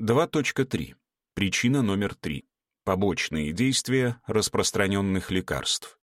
2.3. Причина номер 3. Побочные действия распространенных лекарств.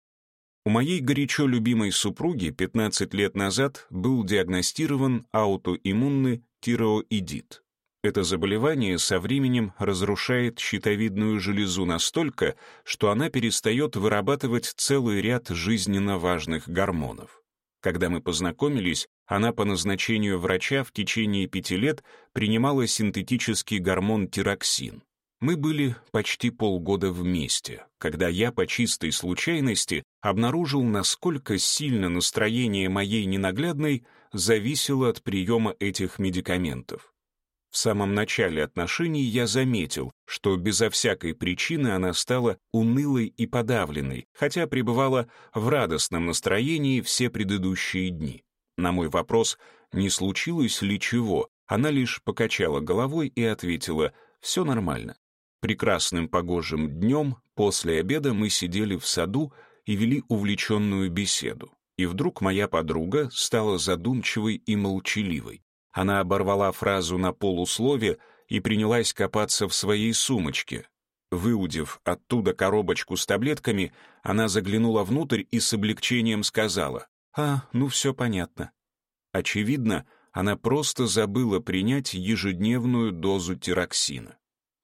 У моей горячо любимой супруги 15 лет назад был диагностирован аутоиммунный тироидит. Это заболевание со временем разрушает щитовидную железу настолько, что она перестает вырабатывать целый ряд жизненно важных гормонов. Когда мы познакомились, она по назначению врача в течение пяти лет принимала синтетический гормон тироксин. Мы были почти полгода вместе, когда я по чистой случайности обнаружил, насколько сильно настроение моей ненаглядной зависело от приема этих медикаментов. В самом начале отношений я заметил, что безо всякой причины она стала унылой и подавленной, хотя пребывала в радостном настроении все предыдущие дни. На мой вопрос, не случилось ли чего, она лишь покачала головой и ответила «все нормально». Прекрасным погожим днем после обеда мы сидели в саду и вели увлеченную беседу. И вдруг моя подруга стала задумчивой и молчаливой. Она оборвала фразу на полуслове и принялась копаться в своей сумочке. Выудив оттуда коробочку с таблетками, она заглянула внутрь и с облегчением сказала, «А, ну все понятно». Очевидно, она просто забыла принять ежедневную дозу тироксина.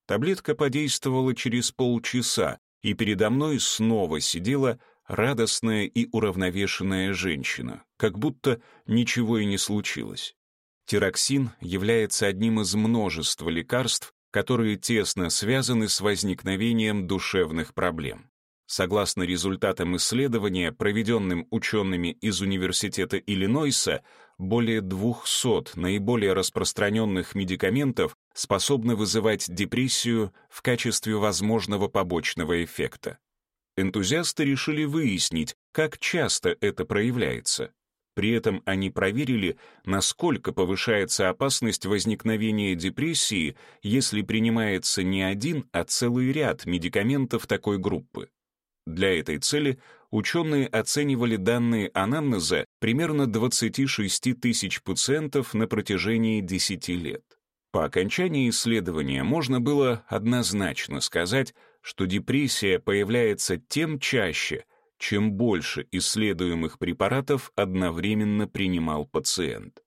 Таблетка подействовала через полчаса, и передо мной снова сидела радостная и уравновешенная женщина, как будто ничего и не случилось. Тироксин является одним из множества лекарств, которые тесно связаны с возникновением душевных проблем. Согласно результатам исследования, проведенным учеными из Университета Иллинойса, более 200 наиболее распространенных медикаментов способны вызывать депрессию в качестве возможного побочного эффекта. Энтузиасты решили выяснить, как часто это проявляется. При этом они проверили, насколько повышается опасность возникновения депрессии, если принимается не один, а целый ряд медикаментов такой группы. Для этой цели ученые оценивали данные анамнеза примерно 26 тысяч пациентов на протяжении 10 лет. По окончании исследования можно было однозначно сказать, что депрессия появляется тем чаще, чем больше исследуемых препаратов одновременно принимал пациент.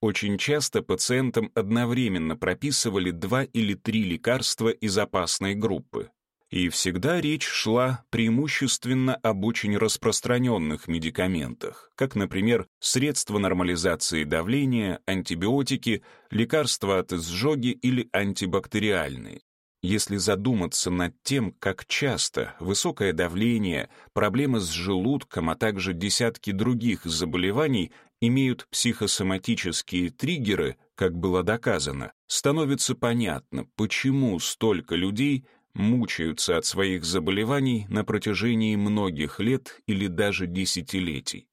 Очень часто пациентам одновременно прописывали два или три лекарства из опасной группы. И всегда речь шла преимущественно об очень распространенных медикаментах, как, например, средства нормализации давления, антибиотики, лекарства от изжоги или антибактериальные. Если задуматься над тем, как часто высокое давление, проблемы с желудком, а также десятки других заболеваний имеют психосоматические триггеры, как было доказано, становится понятно, почему столько людей мучаются от своих заболеваний на протяжении многих лет или даже десятилетий.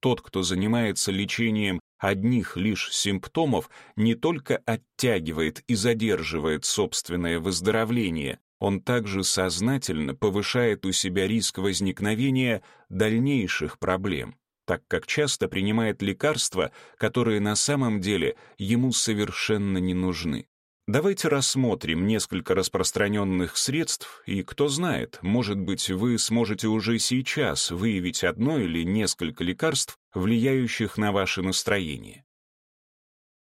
Тот, кто занимается лечением одних лишь симптомов, не только оттягивает и задерживает собственное выздоровление, он также сознательно повышает у себя риск возникновения дальнейших проблем, так как часто принимает лекарства, которые на самом деле ему совершенно не нужны. Давайте рассмотрим несколько распространенных средств, и кто знает, может быть, вы сможете уже сейчас выявить одно или несколько лекарств, влияющих на ваше настроение.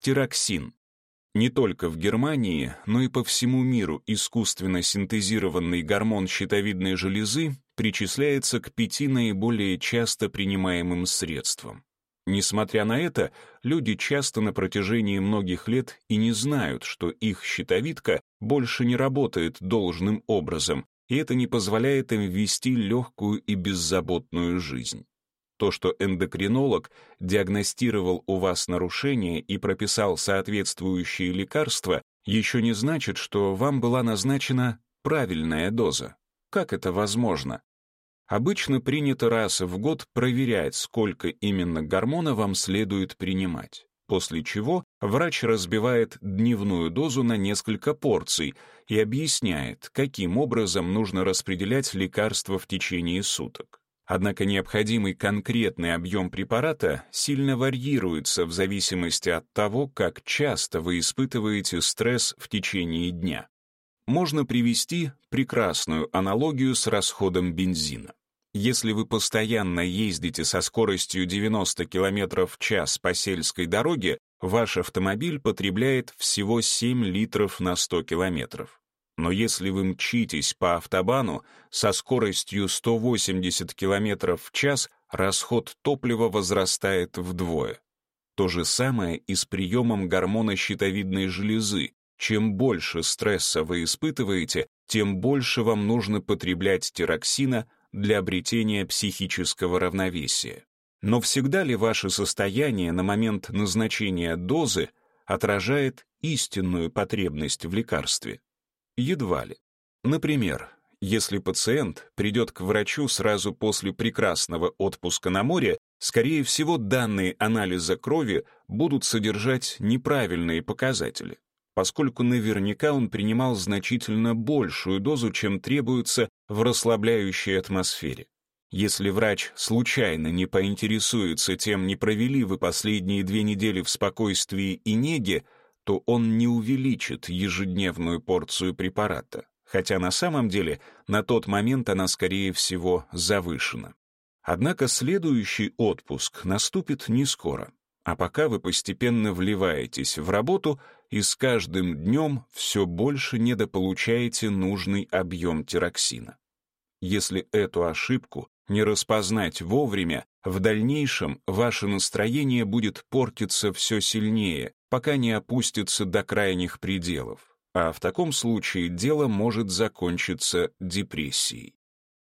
Тироксин. Не только в Германии, но и по всему миру искусственно синтезированный гормон щитовидной железы причисляется к пяти наиболее часто принимаемым средствам. Несмотря на это, люди часто на протяжении многих лет и не знают, что их щитовидка больше не работает должным образом, и это не позволяет им вести легкую и беззаботную жизнь. То, что эндокринолог диагностировал у вас нарушение и прописал соответствующие лекарства, еще не значит, что вам была назначена правильная доза. Как это возможно? Обычно принято раз в год проверять, сколько именно гормона вам следует принимать, после чего врач разбивает дневную дозу на несколько порций и объясняет, каким образом нужно распределять лекарства в течение суток. Однако необходимый конкретный объем препарата сильно варьируется в зависимости от того, как часто вы испытываете стресс в течение дня. Можно привести прекрасную аналогию с расходом бензина. Если вы постоянно ездите со скоростью 90 км в час по сельской дороге, ваш автомобиль потребляет всего 7 литров на 100 километров. Но если вы мчитесь по автобану со скоростью 180 км в час, расход топлива возрастает вдвое. То же самое и с приемом гормона щитовидной железы. Чем больше стресса вы испытываете, тем больше вам нужно потреблять тироксина для обретения психического равновесия. Но всегда ли ваше состояние на момент назначения дозы отражает истинную потребность в лекарстве? Едва ли. Например, если пациент придет к врачу сразу после прекрасного отпуска на море, скорее всего, данные анализа крови будут содержать неправильные показатели, поскольку наверняка он принимал значительно большую дозу, чем требуется в расслабляющей атмосфере. Если врач случайно не поинтересуется тем, не провели вы последние две недели в спокойствии и неге, то он не увеличит ежедневную порцию препарата, хотя на самом деле на тот момент она, скорее всего, завышена. Однако следующий отпуск наступит не скоро, а пока вы постепенно вливаетесь в работу и с каждым днем все больше недополучаете нужный объем тироксина. Если эту ошибку не распознать вовремя, в дальнейшем ваше настроение будет портиться все сильнее, пока не опустится до крайних пределов, а в таком случае дело может закончиться депрессией.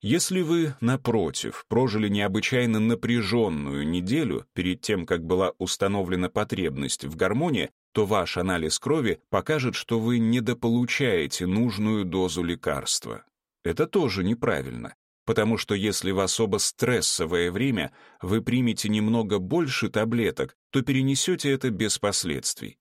Если вы, напротив, прожили необычайно напряженную неделю перед тем, как была установлена потребность в гормоне, то ваш анализ крови покажет, что вы недополучаете нужную дозу лекарства. Это тоже неправильно, потому что если в особо стрессовое время вы примете немного больше таблеток, то перенесете это без последствий.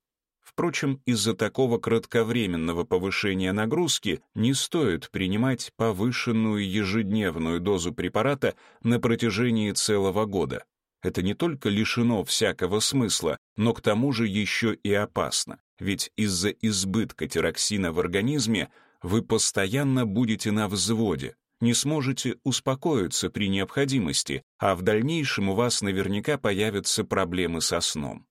Впрочем, из-за такого кратковременного повышения нагрузки не стоит принимать повышенную ежедневную дозу препарата на протяжении целого года. Это не только лишено всякого смысла, но к тому же еще и опасно, ведь из-за избытка тироксина в организме вы постоянно будете на взводе, не сможете успокоиться при необходимости, а в дальнейшем у вас наверняка появятся проблемы со сном.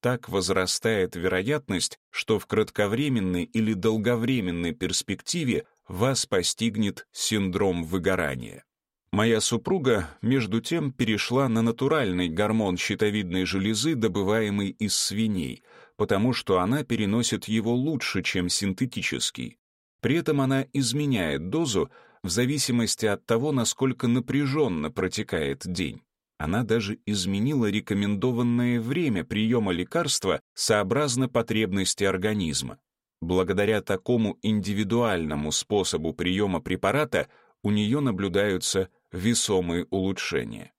Так возрастает вероятность, что в кратковременной или долговременной перспективе вас постигнет синдром выгорания. Моя супруга, между тем, перешла на натуральный гормон щитовидной железы, добываемый из свиней, потому что она переносит его лучше, чем синтетический. При этом она изменяет дозу, в зависимости от того, насколько напряженно протекает день. Она даже изменила рекомендованное время приема лекарства сообразно потребности организма. Благодаря такому индивидуальному способу приема препарата у нее наблюдаются весомые улучшения.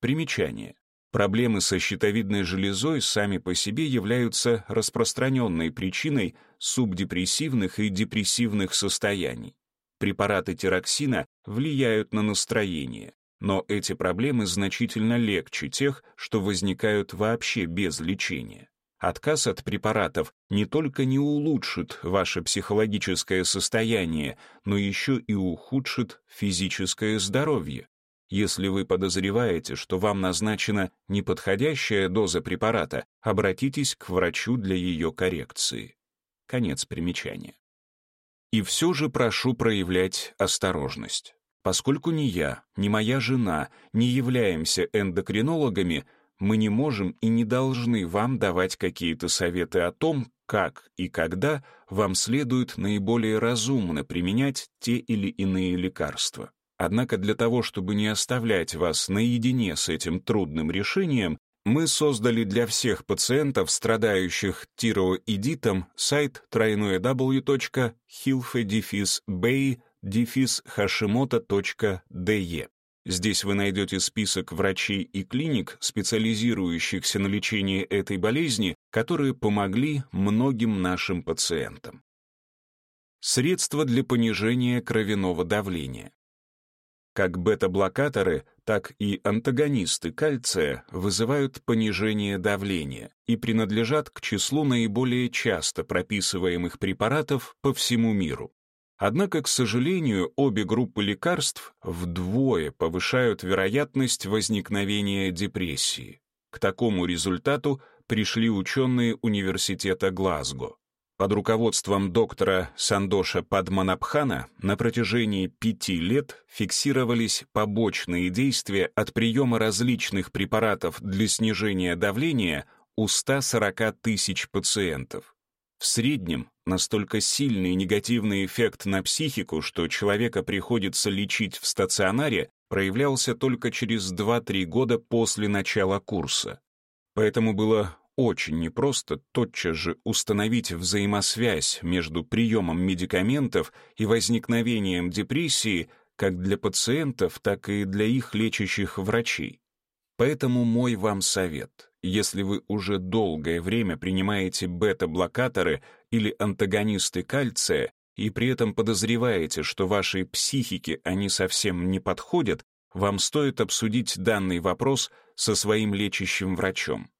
Примечание. Проблемы со щитовидной железой сами по себе являются распространенной причиной субдепрессивных и депрессивных состояний. Препараты тироксина влияют на настроение, но эти проблемы значительно легче тех, что возникают вообще без лечения. Отказ от препаратов не только не улучшит ваше психологическое состояние, но еще и ухудшит физическое здоровье. Если вы подозреваете, что вам назначена неподходящая доза препарата, обратитесь к врачу для ее коррекции. Конец примечания. И все же прошу проявлять осторожность. Поскольку ни я, ни моя жена не являемся эндокринологами, мы не можем и не должны вам давать какие-то советы о том, как и когда вам следует наиболее разумно применять те или иные лекарства. Однако для того, чтобы не оставлять вас наедине с этим трудным решением, мы создали для всех пациентов, страдающих тироидитом, сайт www.hilfe-bay-hashimoto.de. Здесь вы найдете список врачей и клиник, специализирующихся на лечении этой болезни, которые помогли многим нашим пациентам. Средства для понижения кровяного давления. Как бета-блокаторы, так и антагонисты кальция вызывают понижение давления и принадлежат к числу наиболее часто прописываемых препаратов по всему миру. Однако, к сожалению, обе группы лекарств вдвое повышают вероятность возникновения депрессии. К такому результату пришли ученые университета Глазго. Под руководством доктора Сандоша Падманабхана на протяжении пяти лет фиксировались побочные действия от приема различных препаратов для снижения давления у 140 тысяч пациентов. В среднем настолько сильный негативный эффект на психику, что человека приходится лечить в стационаре, проявлялся только через 2-3 года после начала курса. Поэтому было очень непросто тотчас же установить взаимосвязь между приемом медикаментов и возникновением депрессии как для пациентов, так и для их лечащих врачей. Поэтому мой вам совет. Если вы уже долгое время принимаете бета-блокаторы или антагонисты кальция и при этом подозреваете, что вашей психике они совсем не подходят, вам стоит обсудить данный вопрос со своим лечащим врачом.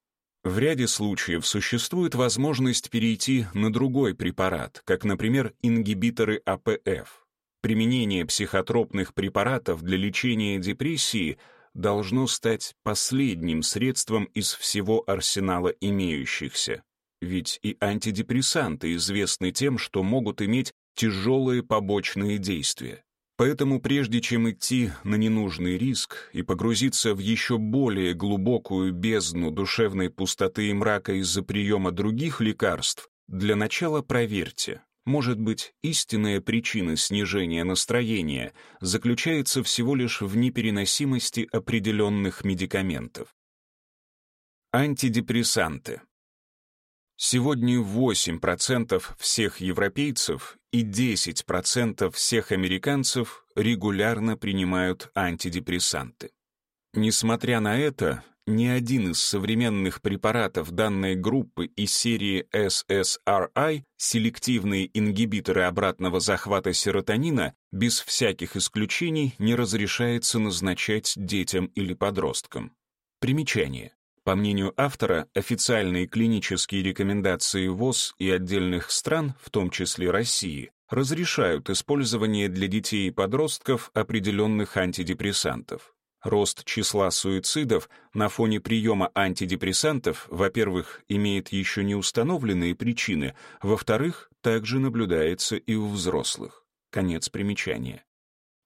В ряде случаев существует возможность перейти на другой препарат, как, например, ингибиторы АПФ. Применение психотропных препаратов для лечения депрессии должно стать последним средством из всего арсенала имеющихся. Ведь и антидепрессанты известны тем, что могут иметь тяжелые побочные действия. Поэтому прежде чем идти на ненужный риск и погрузиться в еще более глубокую бездну душевной пустоты и мрака из-за приема других лекарств, для начала проверьте, может быть, истинная причина снижения настроения заключается всего лишь в непереносимости определенных медикаментов. Антидепрессанты. Сегодня 8% всех европейцев и 10% всех американцев регулярно принимают антидепрессанты. Несмотря на это, ни один из современных препаратов данной группы из серии SSRI, селективные ингибиторы обратного захвата серотонина, без всяких исключений не разрешается назначать детям или подросткам. Примечание. По мнению автора, официальные клинические рекомендации ВОЗ и отдельных стран, в том числе России, разрешают использование для детей и подростков определенных антидепрессантов. Рост числа суицидов на фоне приема антидепрессантов, во-первых, имеет еще не установленные причины, во-вторых, также наблюдается и у взрослых. Конец примечания.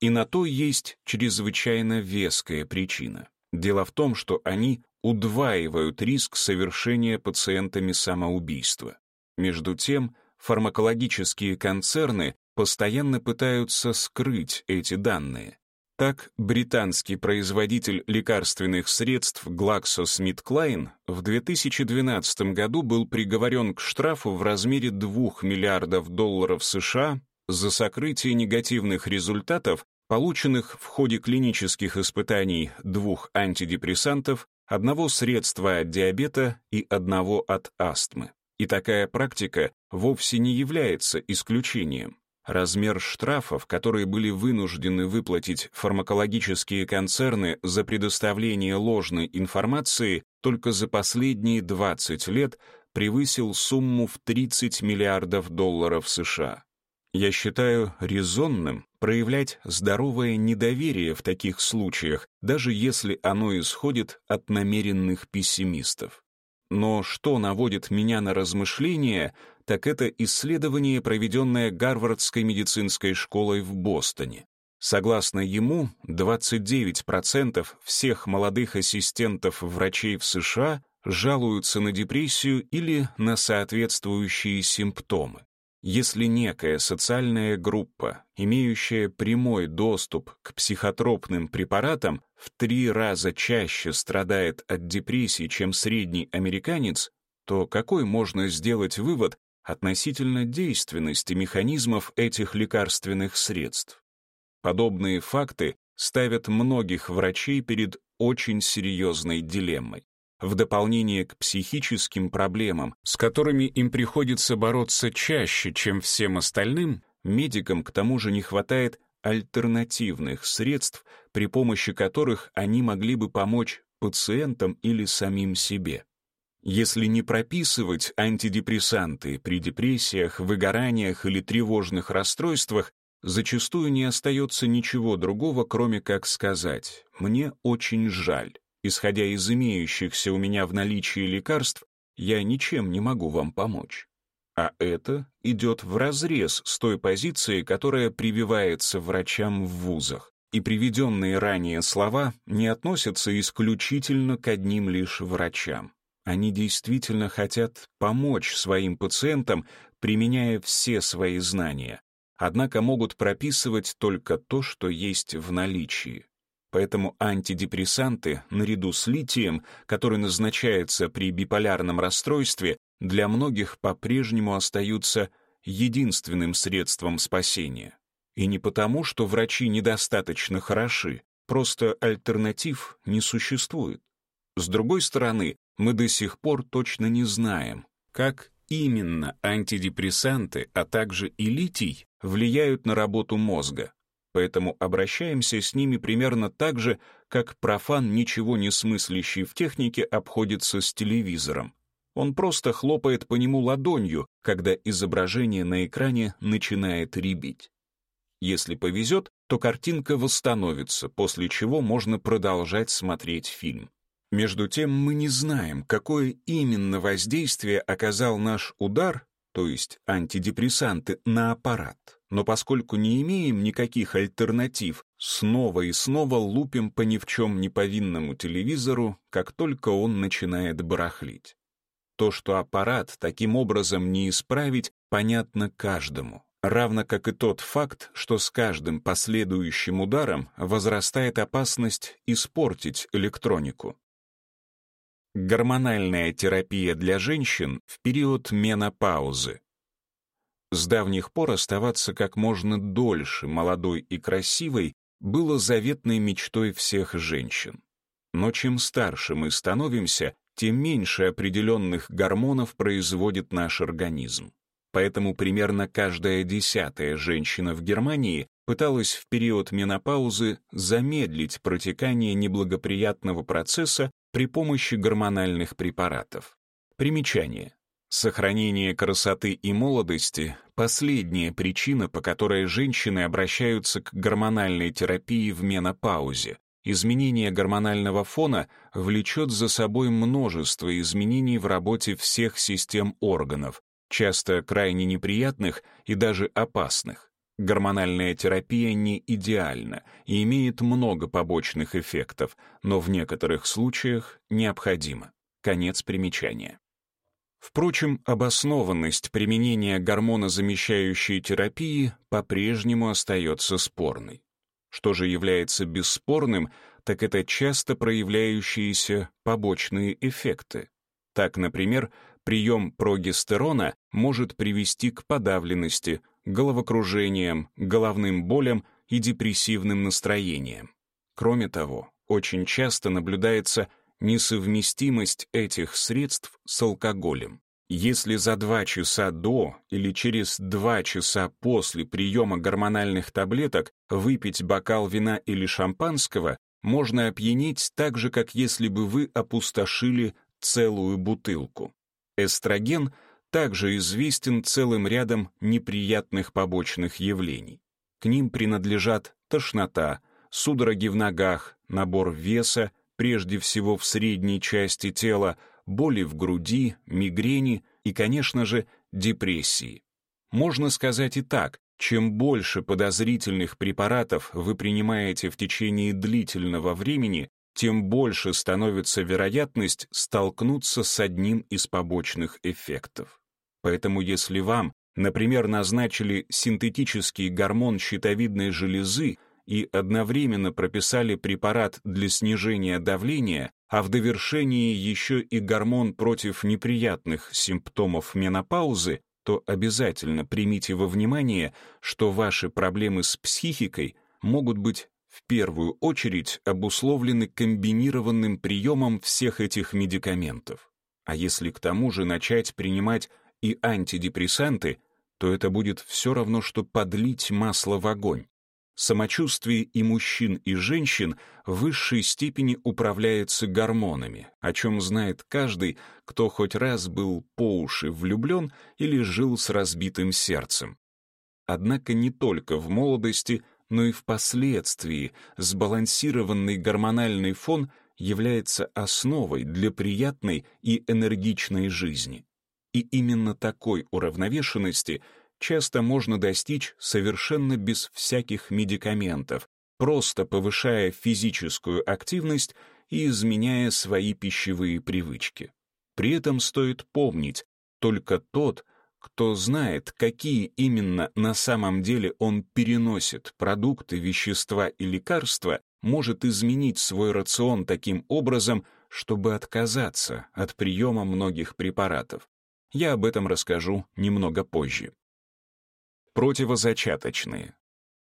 И на то есть чрезвычайно веская причина. Дело в том, что они удваивают риск совершения пациентами самоубийства. Между тем, фармакологические концерны постоянно пытаются скрыть эти данные. Так, британский производитель лекарственных средств GlaxoSmithKline в 2012 году был приговорен к штрафу в размере 2 миллиардов долларов США за сокрытие негативных результатов, полученных в ходе клинических испытаний двух антидепрессантов одного средства от диабета и одного от астмы. И такая практика вовсе не является исключением. Размер штрафов, которые были вынуждены выплатить фармакологические концерны за предоставление ложной информации только за последние 20 лет превысил сумму в 30 миллиардов долларов США. Я считаю резонным проявлять здоровое недоверие в таких случаях, даже если оно исходит от намеренных пессимистов. Но что наводит меня на размышления, так это исследование, проведенное Гарвардской медицинской школой в Бостоне. Согласно ему, 29% всех молодых ассистентов врачей в США жалуются на депрессию или на соответствующие симптомы. Если некая социальная группа, имеющая прямой доступ к психотропным препаратам, в три раза чаще страдает от депрессии, чем средний американец, то какой можно сделать вывод относительно действенности механизмов этих лекарственных средств? Подобные факты ставят многих врачей перед очень серьезной дилеммой в дополнение к психическим проблемам, с которыми им приходится бороться чаще, чем всем остальным, медикам к тому же не хватает альтернативных средств, при помощи которых они могли бы помочь пациентам или самим себе. Если не прописывать антидепрессанты при депрессиях, выгораниях или тревожных расстройствах, зачастую не остается ничего другого, кроме как сказать «мне очень жаль». Исходя из имеющихся у меня в наличии лекарств, я ничем не могу вам помочь. А это идет вразрез с той позицией, которая прививается врачам в вузах. И приведенные ранее слова не относятся исключительно к одним лишь врачам. Они действительно хотят помочь своим пациентам, применяя все свои знания, однако могут прописывать только то, что есть в наличии. Поэтому антидепрессанты, наряду с литием, который назначается при биполярном расстройстве, для многих по-прежнему остаются единственным средством спасения. И не потому, что врачи недостаточно хороши, просто альтернатив не существует. С другой стороны, мы до сих пор точно не знаем, как именно антидепрессанты, а также и литий влияют на работу мозга. Поэтому обращаемся с ними примерно так же, как профан, ничего не смыслящий в технике, обходится с телевизором. Он просто хлопает по нему ладонью, когда изображение на экране начинает рябить. Если повезет, то картинка восстановится, после чего можно продолжать смотреть фильм. Между тем мы не знаем, какое именно воздействие оказал наш удар, то есть антидепрессанты, на аппарат. Но поскольку не имеем никаких альтернатив, снова и снова лупим по ни в чем не повинному телевизору, как только он начинает барахлить. То, что аппарат таким образом не исправить, понятно каждому. Равно как и тот факт, что с каждым последующим ударом возрастает опасность испортить электронику. Гормональная терапия для женщин в период менопаузы. С давних пор оставаться как можно дольше молодой и красивой было заветной мечтой всех женщин. Но чем старше мы становимся, тем меньше определенных гормонов производит наш организм. Поэтому примерно каждая десятая женщина в Германии пыталась в период менопаузы замедлить протекание неблагоприятного процесса при помощи гормональных препаратов. Примечание. Сохранение красоты и молодости — последняя причина, по которой женщины обращаются к гормональной терапии в менопаузе, Изменение гормонального фона влечет за собой множество изменений в работе всех систем органов, часто крайне неприятных и даже опасных. Гормональная терапия не идеальна и имеет много побочных эффектов, но в некоторых случаях необходима. Конец примечания. Впрочем, обоснованность применения гормонозамещающей терапии по-прежнему остается спорной. Что же является бесспорным, так это часто проявляющиеся побочные эффекты. Так, например, прием прогестерона может привести к подавленности, головокружениям, головным болям и депрессивным настроениям. Кроме того, очень часто наблюдается несовместимость этих средств с алкоголем. Если за два часа до или через два часа после приема гормональных таблеток выпить бокал вина или шампанского, можно опьянеть так же, как если бы вы опустошили целую бутылку. Эстроген также известен целым рядом неприятных побочных явлений. К ним принадлежат тошнота, судороги в ногах, набор веса, прежде всего в средней части тела, боли в груди, мигрени и, конечно же, депрессии. Можно сказать и так, чем больше подозрительных препаратов вы принимаете в течение длительного времени, тем больше становится вероятность столкнуться с одним из побочных эффектов. Поэтому если вам, например, назначили синтетический гормон щитовидной железы и одновременно прописали препарат для снижения давления, а в довершении еще и гормон против неприятных симптомов менопаузы, то обязательно примите во внимание, что ваши проблемы с психикой могут быть в первую очередь обусловлены комбинированным приемом всех этих медикаментов. А если к тому же начать принимать и антидепрессанты, то это будет все равно, что подлить масло в огонь. Самочувствие и мужчин, и женщин в высшей степени управляется гормонами, о чем знает каждый, кто хоть раз был по уши влюблен или жил с разбитым сердцем. Однако не только в молодости, но и впоследствии сбалансированный гормональный фон является основой для приятной и энергичной жизни. И именно такой уравновешенности – часто можно достичь совершенно без всяких медикаментов, просто повышая физическую активность и изменяя свои пищевые привычки. При этом стоит помнить, только тот, кто знает, какие именно на самом деле он переносит продукты, вещества и лекарства, может изменить свой рацион таким образом, чтобы отказаться от приема многих препаратов. Я об этом расскажу немного позже. Противозачаточные.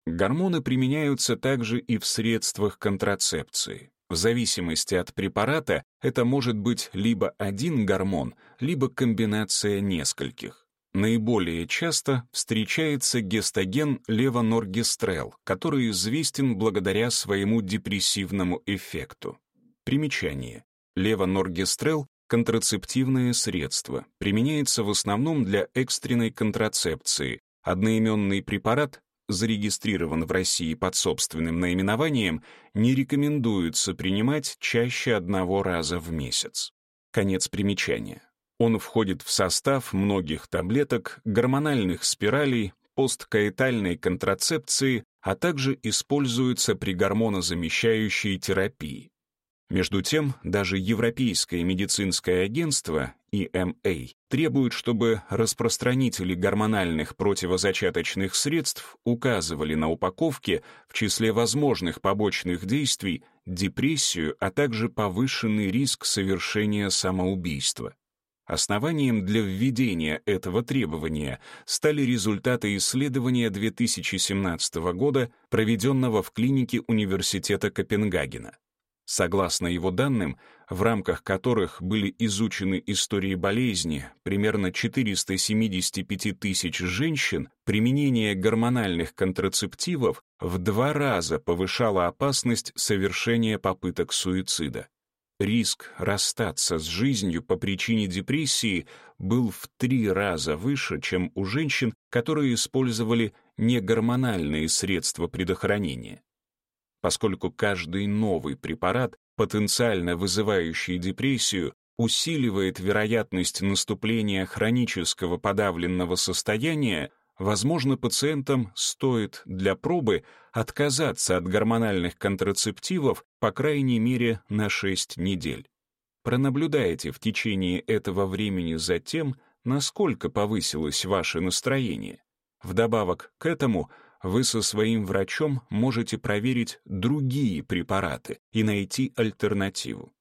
Гормоны применяются также и в средствах контрацепции. В зависимости от препарата это может быть либо один гормон, либо комбинация нескольких. Наиболее часто встречается гестоген левоноргестрел, который известен благодаря своему депрессивному эффекту. Примечание. Левоноргестрел — контрацептивное средство, применяется в основном для экстренной контрацепции, Одноименный препарат зарегистрирован в России под собственным наименованием, не рекомендуется принимать чаще одного раза в месяц. Конец примечания. Он входит в состав многих таблеток, гормональных спиралей, посткаэтальной контрацепции, а также используется при гормонозамещающей терапии. Между тем, даже Европейское медицинское агентство, EMA, требует, чтобы распространители гормональных противозачаточных средств указывали на упаковке в числе возможных побочных действий депрессию, а также повышенный риск совершения самоубийства. Основанием для введения этого требования стали результаты исследования 2017 года, проведенного в клинике Университета Копенгагена. Согласно его данным, в рамках которых были изучены истории болезни примерно 475 тысяч женщин, применение гормональных контрацептивов в два раза повышало опасность совершения попыток суицида. Риск расстаться с жизнью по причине депрессии был в три раза выше, чем у женщин, которые использовали негормональные средства предохранения поскольку каждый новый препарат, потенциально вызывающий депрессию, усиливает вероятность наступления хронического подавленного состояния, возможно, пациентам стоит для пробы отказаться от гормональных контрацептивов по крайней мере на 6 недель. Пронаблюдайте в течение этого времени за тем, насколько повысилось ваше настроение. Вдобавок к этому вы со своим врачом можете проверить другие препараты и найти альтернативу.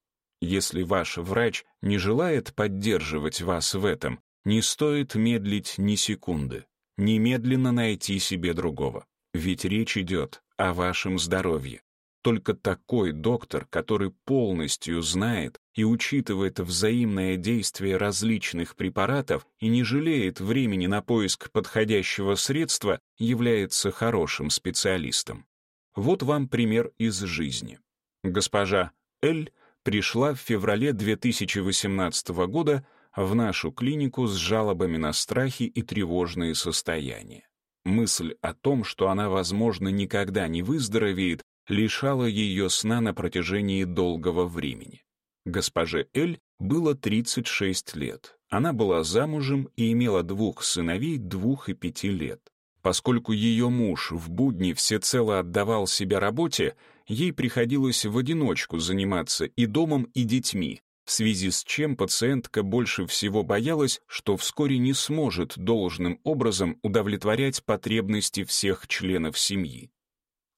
Если ваш врач не желает поддерживать вас в этом, не стоит медлить ни секунды. Немедленно найти себе другого. Ведь речь идет о вашем здоровье. Только такой доктор, который полностью знает и учитывает взаимное действие различных препаратов и не жалеет времени на поиск подходящего средства, является хорошим специалистом. Вот вам пример из жизни. Госпожа Эль пришла в феврале 2018 года в нашу клинику с жалобами на страхи и тревожные состояния. Мысль о том, что она, возможно, никогда не выздоровеет, лишало ее сна на протяжении долгого времени. Госпоже Эль было 36 лет. Она была замужем и имела двух сыновей двух и пяти лет. Поскольку ее муж в будни всецело отдавал себя работе, ей приходилось в одиночку заниматься и домом, и детьми, в связи с чем пациентка больше всего боялась, что вскоре не сможет должным образом удовлетворять потребности всех членов семьи.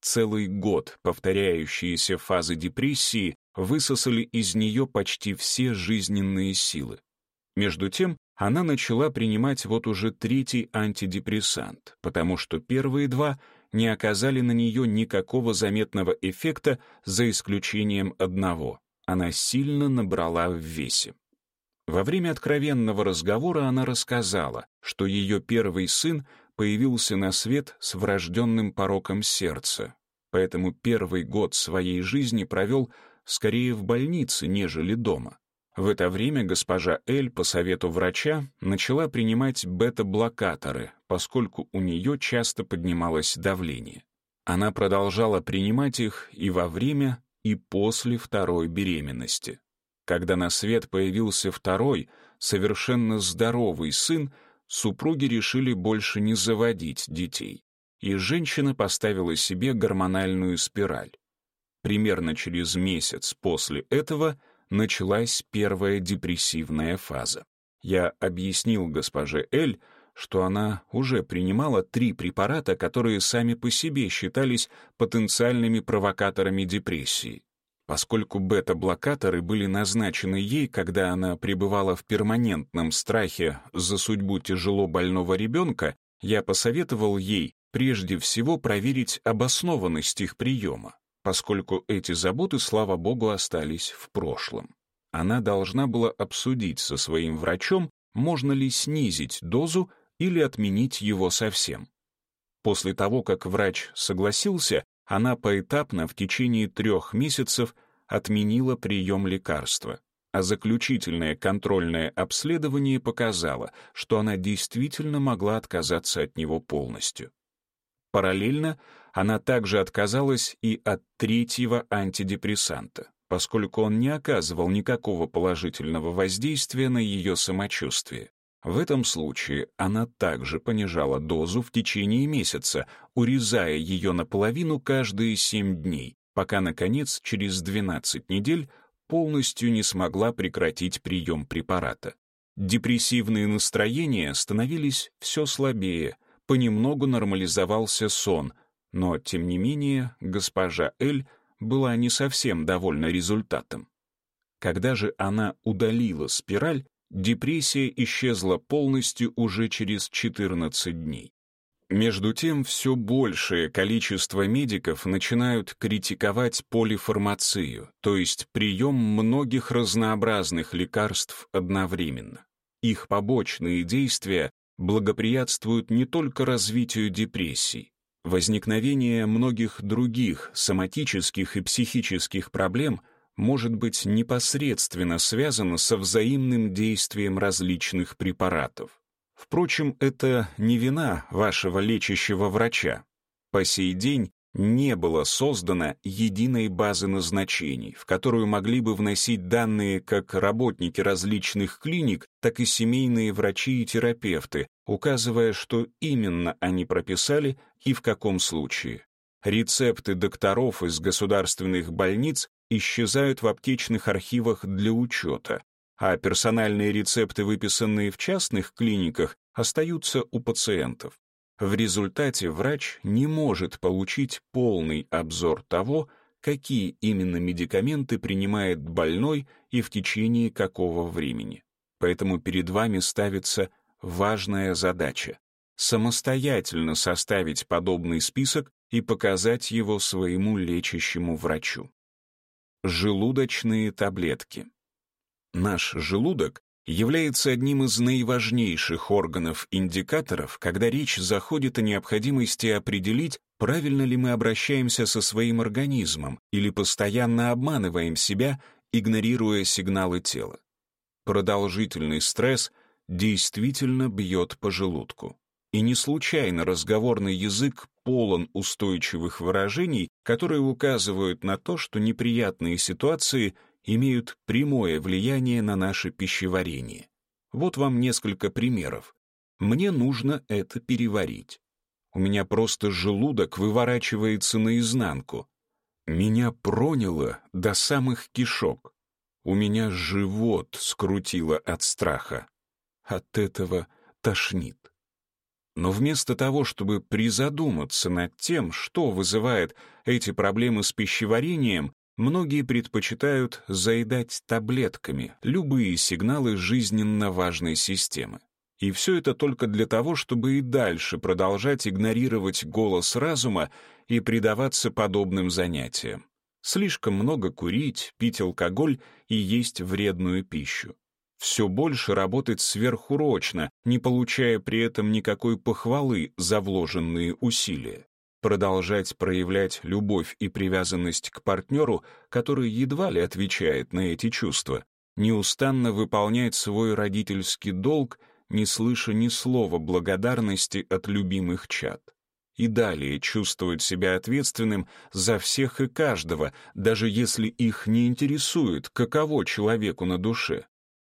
Целый год повторяющиеся фазы депрессии высосали из нее почти все жизненные силы. Между тем, она начала принимать вот уже третий антидепрессант, потому что первые два не оказали на нее никакого заметного эффекта, за исключением одного. Она сильно набрала в весе. Во время откровенного разговора она рассказала, что ее первый сын появился на свет с врожденным пороком сердца, поэтому первый год своей жизни провел скорее в больнице, нежели дома. В это время госпожа Эль по совету врача начала принимать бета-блокаторы, поскольку у нее часто поднималось давление. Она продолжала принимать их и во время, и после второй беременности. Когда на свет появился второй, совершенно здоровый сын, супруги решили больше не заводить детей, и женщина поставила себе гормональную спираль. Примерно через месяц после этого началась первая депрессивная фаза. Я объяснил госпоже Эль, что она уже принимала три препарата, которые сами по себе считались потенциальными провокаторами депрессии. Поскольку бета-блокаторы были назначены ей, когда она пребывала в перманентном страхе за судьбу тяжело больного ребенка, я посоветовал ей прежде всего проверить обоснованность их приема, поскольку эти заботы, слава богу, остались в прошлом. Она должна была обсудить со своим врачом, можно ли снизить дозу или отменить его совсем. После того, как врач согласился, она поэтапно в течение трех месяцев отменила прием лекарства, а заключительное контрольное обследование показало, что она действительно могла отказаться от него полностью. Параллельно она также отказалась и от третьего антидепрессанта, поскольку он не оказывал никакого положительного воздействия на ее самочувствие. В этом случае она также понижала дозу в течение месяца, урезая ее наполовину каждые 7 дней, пока, наконец, через 12 недель полностью не смогла прекратить прием препарата. Депрессивные настроения становились все слабее, понемногу нормализовался сон, но, тем не менее, госпожа Эль была не совсем довольна результатом. Когда же она удалила спираль, депрессия исчезла полностью уже через 14 дней. Между тем, все большее количество медиков начинают критиковать полифармацию, то есть прием многих разнообразных лекарств одновременно. Их побочные действия благоприятствуют не только развитию депрессий, возникновение многих других соматических и психических проблем – может быть непосредственно связано со взаимным действием различных препаратов. Впрочем, это не вина вашего лечащего врача. По сей день не было создано единой базы назначений, в которую могли бы вносить данные как работники различных клиник, так и семейные врачи и терапевты, указывая, что именно они прописали и в каком случае. Рецепты докторов из государственных больниц исчезают в аптечных архивах для учета, а персональные рецепты, выписанные в частных клиниках, остаются у пациентов. В результате врач не может получить полный обзор того, какие именно медикаменты принимает больной и в течение какого времени. Поэтому перед вами ставится важная задача — самостоятельно составить подобный список и показать его своему лечащему врачу. Желудочные таблетки. Наш желудок является одним из наиважнейших органов-индикаторов, когда речь заходит о необходимости определить, правильно ли мы обращаемся со своим организмом или постоянно обманываем себя, игнорируя сигналы тела. Продолжительный стресс действительно бьет по желудку. И не случайно разговорный язык полон устойчивых выражений, которые указывают на то, что неприятные ситуации имеют прямое влияние на наше пищеварение. Вот вам несколько примеров. Мне нужно это переварить. У меня просто желудок выворачивается наизнанку. Меня проняло до самых кишок. У меня живот скрутило от страха. От этого тошнит. Но вместо того, чтобы призадуматься над тем, что вызывает эти проблемы с пищеварением, многие предпочитают заедать таблетками любые сигналы жизненно важной системы. И все это только для того, чтобы и дальше продолжать игнорировать голос разума и предаваться подобным занятиям. Слишком много курить, пить алкоголь и есть вредную пищу. Все больше работать сверхурочно, не получая при этом никакой похвалы за вложенные усилия. Продолжать проявлять любовь и привязанность к партнеру, который едва ли отвечает на эти чувства. Неустанно выполнять свой родительский долг, не слыша ни слова благодарности от любимых чад и далее чувствовать себя ответственным за всех и каждого, даже если их не интересует, каково человеку на душе.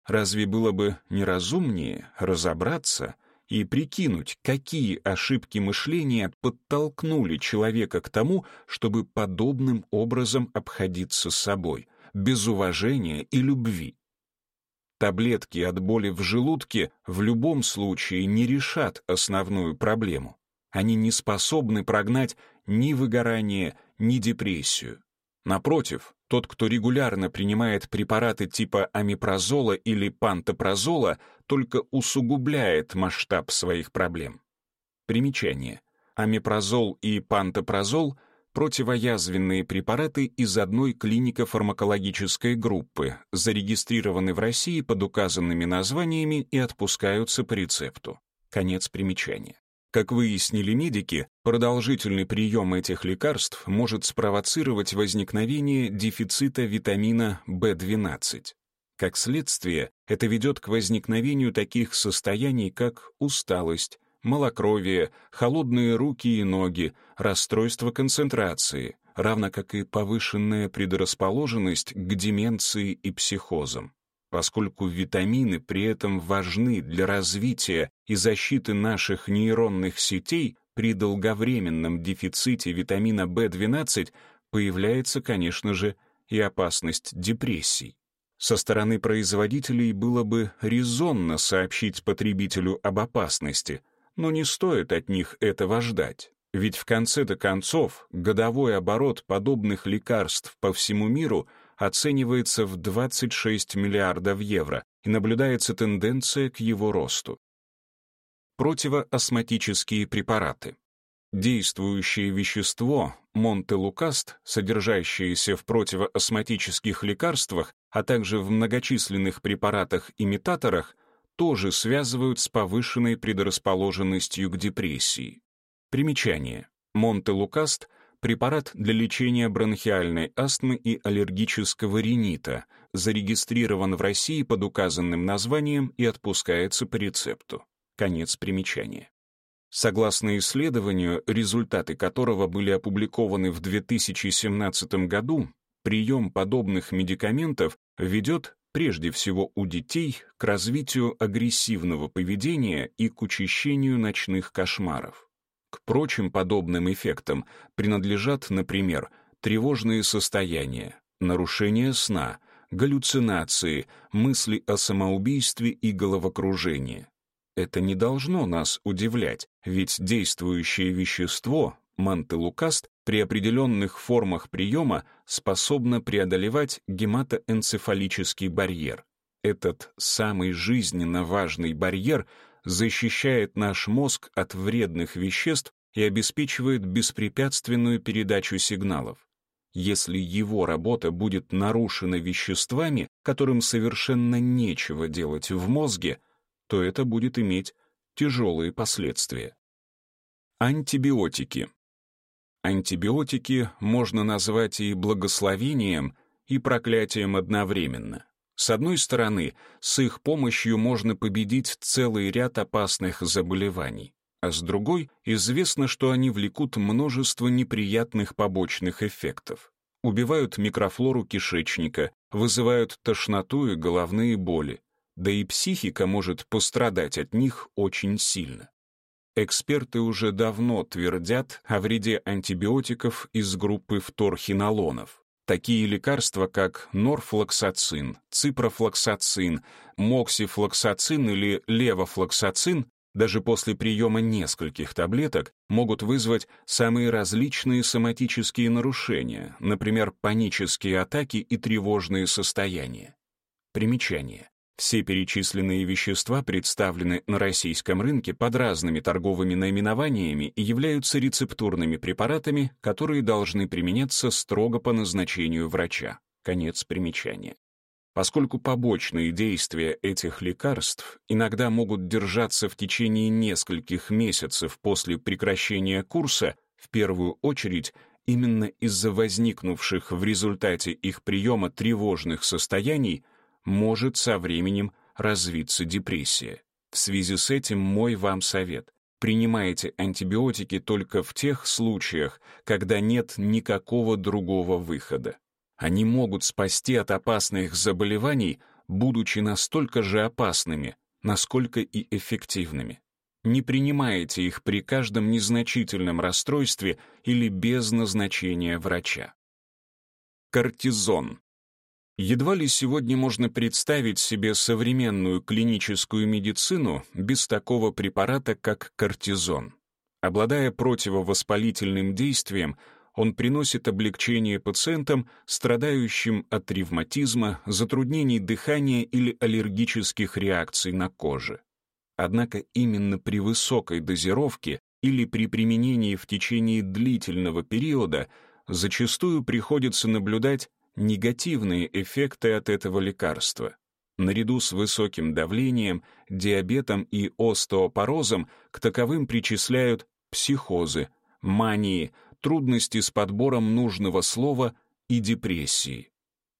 Разве было бы неразумнее разобраться и прикинуть, какие ошибки мышления подтолкнули человека к тому, чтобы подобным образом обходиться с собой, без уважения и любви? Таблетки от боли в желудке в любом случае не решат основную проблему. Они не способны прогнать ни выгорание, ни депрессию. Напротив, тот, кто регулярно принимает препараты типа амипрозола или пантопрозола, только усугубляет масштаб своих проблем. Примечание. Амипрозол и пантопрозол — противоязвенные препараты из одной клинико-фармакологической группы, зарегистрированы в России под указанными названиями и отпускаются по рецепту. Конец примечания. Как выяснили медики, продолжительный прием этих лекарств может спровоцировать возникновение дефицита витамина В12. Как следствие, это ведет к возникновению таких состояний, как усталость, малокровие, холодные руки и ноги, расстройство концентрации, равно как и повышенная предрасположенность к деменции и психозам. Поскольку витамины при этом важны для развития и защиты наших нейронных сетей, при долговременном дефиците витамина В12 появляется, конечно же, и опасность депрессий. Со стороны производителей было бы резонно сообщить потребителю об опасности, но не стоит от них этого ждать. Ведь в конце-то концов годовой оборот подобных лекарств по всему миру — оценивается в 26 миллиардов евро и наблюдается тенденция к его росту. Противоосмотические препараты. Действующее вещество монтелукаст, содержащееся в противоосмотических лекарствах, а также в многочисленных препаратах-имитаторах, тоже связывают с повышенной предрасположенностью к депрессии. Примечание. Монтелукаст — препарат для лечения бронхиальной астмы и аллергического ринита, зарегистрирован в России под указанным названием и отпускается по рецепту. Конец примечания. Согласно исследованию, результаты которого были опубликованы в 2017 году, прием подобных медикаментов ведет прежде всего у детей к развитию агрессивного поведения и к учащению ночных кошмаров. К прочим подобным эффектам принадлежат, например, тревожные состояния, нарушение сна, галлюцинации, мысли о самоубийстве и головокружение. Это не должно нас удивлять, ведь действующее вещество, мантелукаст, при определенных формах приема способно преодолевать гематоэнцефалический барьер. Этот самый жизненно важный барьер — защищает наш мозг от вредных веществ и обеспечивает беспрепятственную передачу сигналов. Если его работа будет нарушена веществами, которым совершенно нечего делать в мозге, то это будет иметь тяжелые последствия. Антибиотики. Антибиотики можно назвать и благословением, и проклятием одновременно. С одной стороны, с их помощью можно победить целый ряд опасных заболеваний, а с другой, известно, что они влекут множество неприятных побочных эффектов. Убивают микрофлору кишечника, вызывают тошноту и головные боли, да и психика может пострадать от них очень сильно. Эксперты уже давно твердят о вреде антибиотиков из группы вторхинолонов. Такие лекарства, как норфлоксацин, ципрофлоксацин, моксифлоксацин или левофлоксацин, даже после приема нескольких таблеток, могут вызвать самые различные соматические нарушения, например, панические атаки и тревожные состояния. Примечание. Все перечисленные вещества представлены на российском рынке под разными торговыми наименованиями и являются рецептурными препаратами, которые должны применяться строго по назначению врача. Конец примечания. Поскольку побочные действия этих лекарств иногда могут держаться в течение нескольких месяцев после прекращения курса, в первую очередь именно из-за возникнувших в результате их приема тревожных состояний, может со временем развиться депрессия. В связи с этим мой вам совет. Принимайте антибиотики только в тех случаях, когда нет никакого другого выхода. Они могут спасти от опасных заболеваний, будучи настолько же опасными, насколько и эффективными. Не принимайте их при каждом незначительном расстройстве или без назначения врача. Кортизон. Едва ли сегодня можно представить себе современную клиническую медицину без такого препарата, как кортизон. Обладая противовоспалительным действием, он приносит облегчение пациентам, страдающим от ревматизма, затруднений дыхания или аллергических реакций на коже. Однако именно при высокой дозировке или при применении в течение длительного периода зачастую приходится наблюдать негативные эффекты от этого лекарства. Наряду с высоким давлением, диабетом и остеопорозом к таковым причисляют психозы, мании, трудности с подбором нужного слова и депрессии.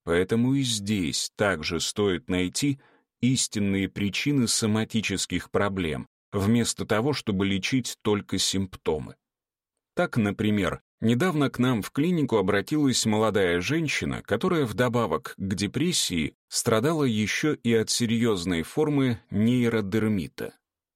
Поэтому и здесь также стоит найти истинные причины соматических проблем, вместо того, чтобы лечить только симптомы. Так, например, недавно к нам в клинику обратилась молодая женщина, которая вдобавок к депрессии страдала еще и от серьезной формы нейродермита.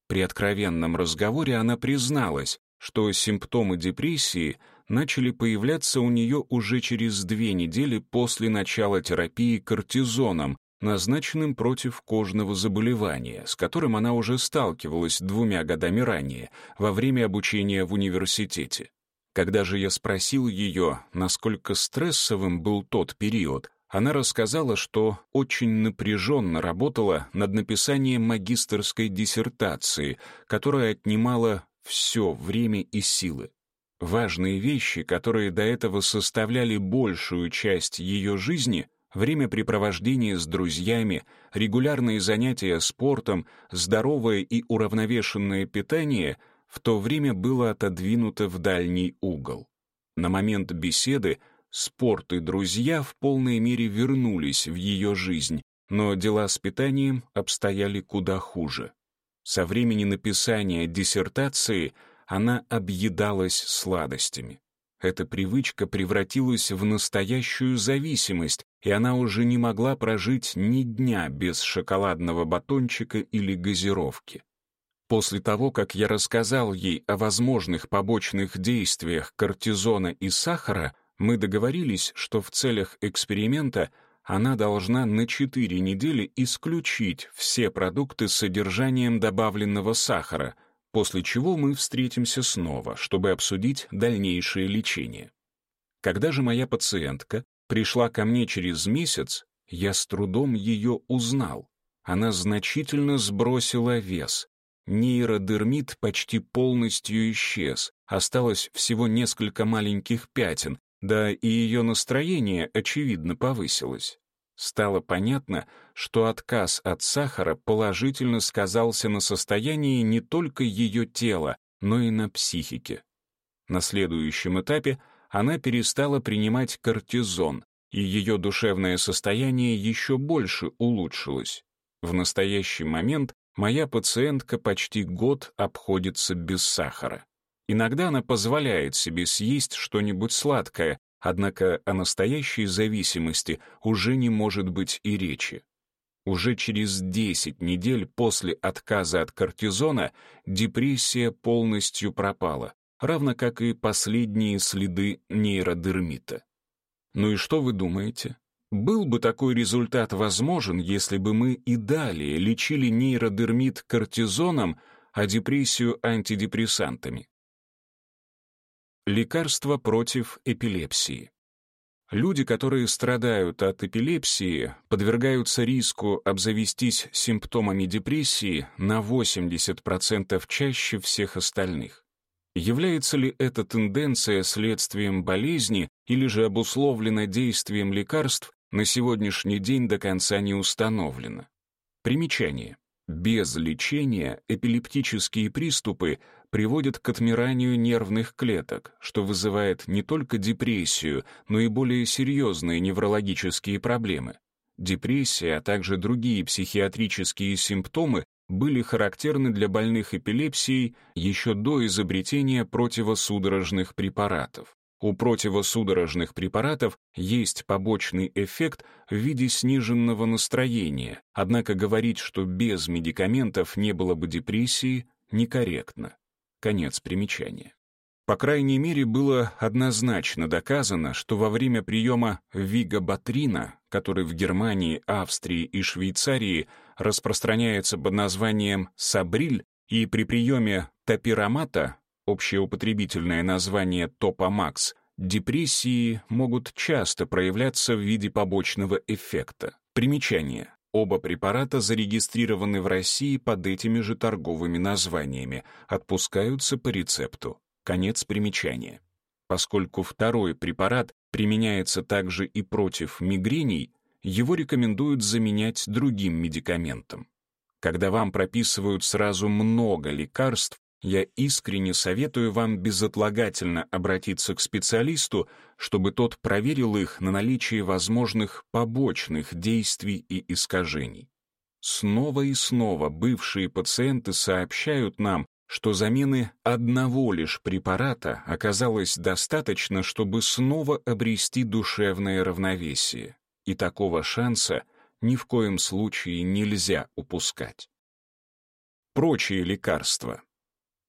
При откровенном разговоре она призналась, что симптомы депрессии начали появляться у нее уже через две недели после начала терапии кортизоном, назначенным против кожного заболевания, с которым она уже сталкивалась двумя годами ранее, во время обучения в университете. Когда же я спросил ее, насколько стрессовым был тот период, она рассказала, что очень напряженно работала над написанием магистерской диссертации, которая отнимала все время и силы. Важные вещи, которые до этого составляли большую часть ее жизни, времяпрепровождение с друзьями, регулярные занятия спортом, здоровое и уравновешенное питание, в то время было отодвинуто в дальний угол. На момент беседы спорт и друзья в полной мере вернулись в ее жизнь, но дела с питанием обстояли куда хуже. Со времени написания диссертации она объедалась сладостями. Эта привычка превратилась в настоящую зависимость, и она уже не могла прожить ни дня без шоколадного батончика или газировки. После того, как я рассказал ей о возможных побочных действиях кортизона и сахара, мы договорились, что в целях эксперимента — она должна на 4 недели исключить все продукты с содержанием добавленного сахара, после чего мы встретимся снова, чтобы обсудить дальнейшее лечение. Когда же моя пациентка пришла ко мне через месяц, я с трудом ее узнал. Она значительно сбросила вес. Нейродермит почти полностью исчез, осталось всего несколько маленьких пятен, да и ее настроение, очевидно, повысилось. Стало понятно, что отказ от сахара положительно сказался на состоянии не только ее тела, но и на психике. На следующем этапе она перестала принимать кортизон, и ее душевное состояние еще больше улучшилось. В настоящий момент моя пациентка почти год обходится без сахара. Иногда она позволяет себе съесть что-нибудь сладкое, однако о настоящей зависимости уже не может быть и речи. Уже через 10 недель после отказа от кортизона депрессия полностью пропала, равно как и последние следы нейродермита. Ну и что вы думаете? Был бы такой результат возможен, если бы мы и далее лечили нейродермит кортизоном, а депрессию антидепрессантами? Лекарства против эпилепсии. Люди, которые страдают от эпилепсии, подвергаются риску обзавестись симптомами депрессии на 80% чаще всех остальных. Является ли эта тенденция следствием болезни или же обусловлена действием лекарств, на сегодняшний день до конца не установлено. Примечание. Без лечения эпилептические приступы приводят к отмиранию нервных клеток, что вызывает не только депрессию, но и более серьезные неврологические проблемы. Депрессия, а также другие психиатрические симптомы были характерны для больных эпилепсией еще до изобретения противосудорожных препаратов. У противосудорожных препаратов есть побочный эффект в виде сниженного настроения, однако говорить, что без медикаментов не было бы депрессии, некорректно. Конец примечания. По крайней мере, было однозначно доказано, что во время приема вигабатрина, который в Германии, Австрии и Швейцарии распространяется под названием сабриль, и при приеме топирамата общеупотребительное название Топамакс, депрессии могут часто проявляться в виде побочного эффекта. Примечание. Оба препарата зарегистрированы в России под этими же торговыми названиями, отпускаются по рецепту. Конец примечания. Поскольку второй препарат применяется также и против мигрений, его рекомендуют заменять другим медикаментом. Когда вам прописывают сразу много лекарств, я искренне советую вам безотлагательно обратиться к специалисту, чтобы тот проверил их на наличие возможных побочных действий и искажений. Снова и снова бывшие пациенты сообщают нам, что замены одного лишь препарата оказалось достаточно, чтобы снова обрести душевное равновесие. И такого шанса ни в коем случае нельзя упускать. Прочие лекарства.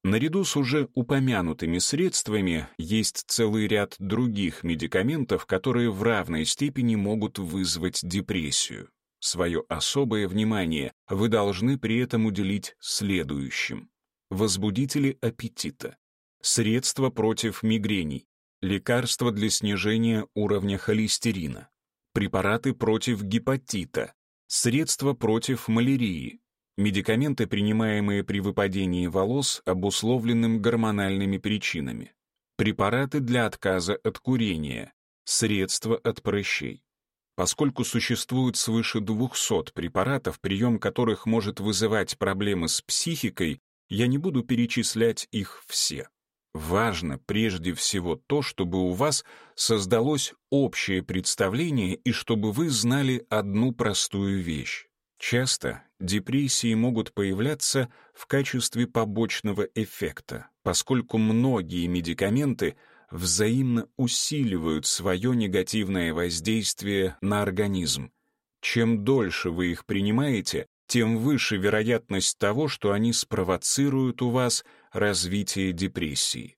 Наряду с уже упомянутыми средствами есть целый ряд других медикаментов, которые в равной степени могут вызвать депрессию. Свое особое внимание вы должны при этом уделить следующим. Возбудители аппетита, средства против мигрений, лекарства для снижения уровня холестерина, препараты против гепатита, средства против малярии, Медикаменты, принимаемые при выпадении волос, обусловленным гормональными причинами. Препараты для отказа от курения. Средства от прыщей. Поскольку существует свыше 200 препаратов, прием которых может вызывать проблемы с психикой, я не буду перечислять их все. Важно прежде всего то, чтобы у вас создалось общее представление и чтобы вы знали одну простую вещь. Часто депрессии могут появляться в качестве побочного эффекта, поскольку многие медикаменты взаимно усиливают свое негативное воздействие на организм. Чем дольше вы их принимаете, тем выше вероятность того, что они спровоцируют у вас развитие депрессии.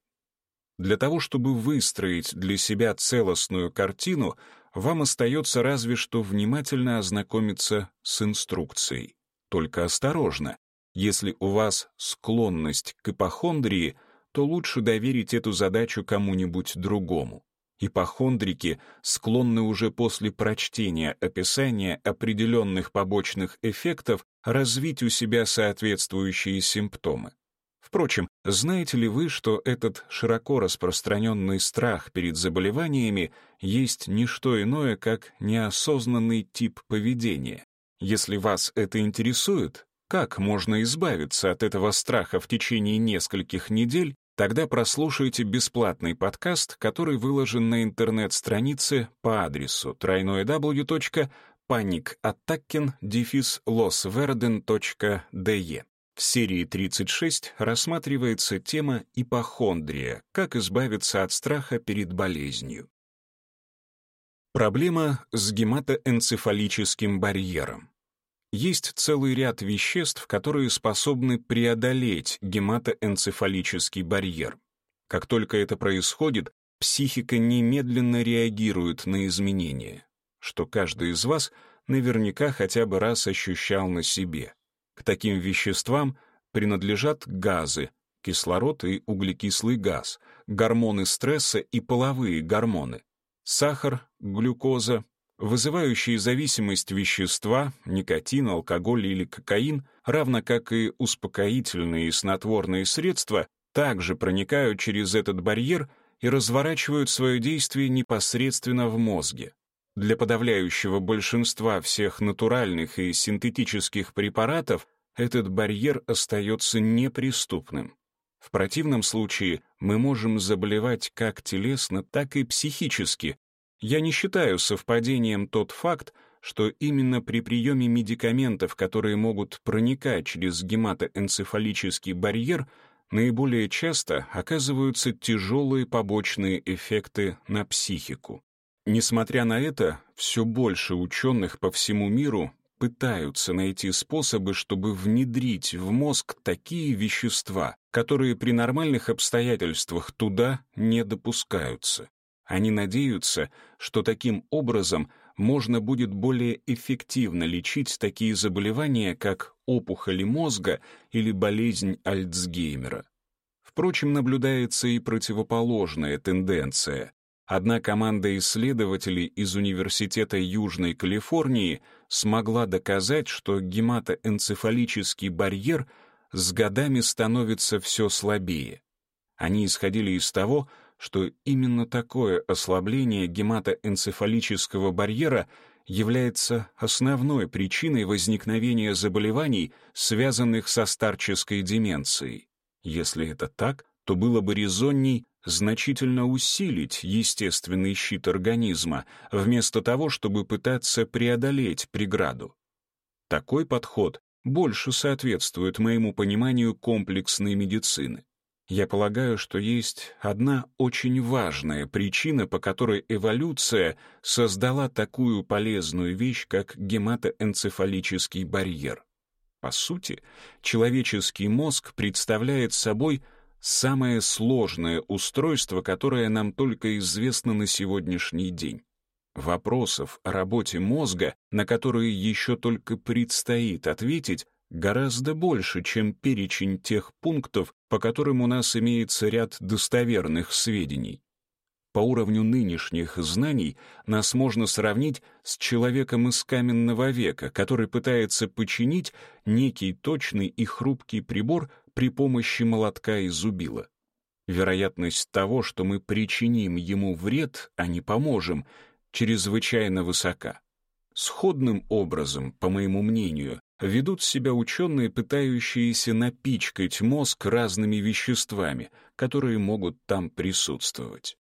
Для того, чтобы выстроить для себя целостную картину, вам остается разве что внимательно ознакомиться с инструкцией. Только осторожно. Если у вас склонность к ипохондрии, то лучше доверить эту задачу кому-нибудь другому. Ипохондрики склонны уже после прочтения описания определенных побочных эффектов развить у себя соответствующие симптомы. Впрочем, знаете ли вы, что этот широко распространенный страх перед заболеваниями есть не что иное, как неосознанный тип поведения? Если вас это интересует, как можно избавиться от этого страха в течение нескольких недель, тогда прослушайте бесплатный подкаст, который выложен на интернет-странице по адресу www.panicattacking-losverden.de. В серии 36 рассматривается тема ипохондрия, как избавиться от страха перед болезнью. Проблема с гематоэнцефалическим барьером. Есть целый ряд веществ, которые способны преодолеть гематоэнцефалический барьер. Как только это происходит, психика немедленно реагирует на изменения, что каждый из вас наверняка хотя бы раз ощущал на себе — к таким веществам принадлежат газы, кислород и углекислый газ, гормоны стресса и половые гормоны, сахар, глюкоза, вызывающие зависимость вещества, никотин, алкоголь или кокаин, равно как и успокоительные и снотворные средства, также проникают через этот барьер и разворачивают свое действие непосредственно в мозге. для подавляющего большинства всех натуральных и синтетических препаратов этот барьер остается неприступным. В противном случае мы можем заболевать как телесно, так и психически. Я не считаю совпадением тот факт, что именно при приеме медикаментов, которые могут проникать через гематоэнцефалический барьер, наиболее часто оказываются тяжелые побочные эффекты на психику. Несмотря на это, все больше ученых по всему миру пытаются найти способы, чтобы внедрить в мозг такие вещества, которые при нормальных обстоятельствах туда не допускаются. Они надеются, что таким образом можно будет более эффективно лечить такие заболевания, как опухоли мозга или болезнь Альцгеймера. Впрочем, наблюдается и противоположная тенденция. Одна команда исследователей из Университета Южной Калифорнии смогла доказать, что гематоэнцефалический барьер с годами становится все слабее. Они исходили из того, что именно такое ослабление гематоэнцефалического барьера является основной причиной возникновения заболеваний, связанных со старческой деменцией. Если это так, то было бы резонней значительно усилить естественный щит организма, вместо того, чтобы пытаться преодолеть преграду. Такой подход больше соответствует моему пониманию комплексной медицины. Я полагаю, что есть одна очень важная причина, по которой эволюция создала такую полезную вещь, как гематоэнцефалический барьер. По сути, человеческий мозг представляет собой — самое сложное устройство, которое нам только известно на сегодняшний день. Вопросов о работе мозга, на которые еще только предстоит ответить, гораздо больше, чем перечень тех пунктов, по которым у нас имеется ряд достоверных сведений. По уровню нынешних знаний нас можно сравнить с человеком из каменного века, который пытается починить некий точный и хрупкий прибор при помощи молотка и зубила. Вероятность того, что мы причиним ему вред, а не поможем, чрезвычайно высока. Сходным образом, по моему мнению, ведут себя ученые, пытающиеся напичкать мозг разными веществами, которые могут там присутствовать.